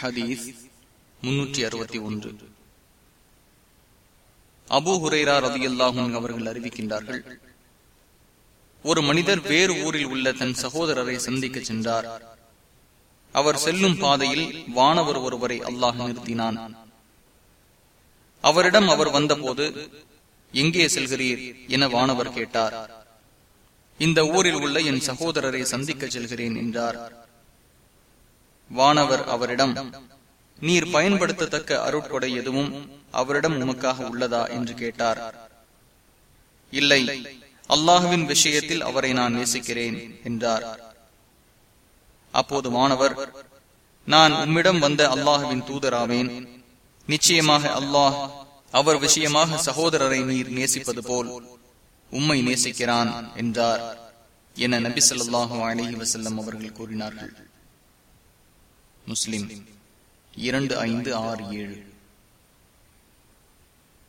ஹதீஸ் முன்னூற்றி அறுபத்தி ஒன்று. அபு ஹுரேரா ரதி அவர்கள் அறிவிக்கின்றார்கள் ஒரு மனிதர் வேறு ஊரில் உள்ள தன் சகோதரரை சந்திக்க சென்றார். அவர் செல்லும் பாதையில் வானவர் ஒருவரை அல்லாஹ் நிறுத்தினான். அவரிடம் அவர் வந்தபோது எங்கே செல்கிறீர்? என வானவர் கேட்டார். இந்த ஊரில் உள்ள என் சகோதரரை சந்திக்க செல்கிறேன் என்றார். வானவர் அவரிடம் நீர் பயன்படுத்தத்தக்க அருட்கொடை எதுவும் அவரிடம் உமக்காக உள்ளதா? என்று கேட்டார். இல்லை அல்லாஹுவின் விஷயத்தில் அவரை நான் நேசிக்கிறேன் என்றார். அப்போது மாணவர் நான் உம்மிடம் வந்த அல்லாஹுவின் தூதராவேன். நிச்சயமாக அல்லாஹ் அவர் விஷயமாக சகோதரரை நீர் நேசிப்பது போல் உம்மை நேசிக்கிறான் என்றார். என நபி சொல்லாஹு அலஹி வசல்லம் அவர்கள் கூறினார்கள். முஸ்லிம். இரண்டு ஐந்து ஆறு ஏழு.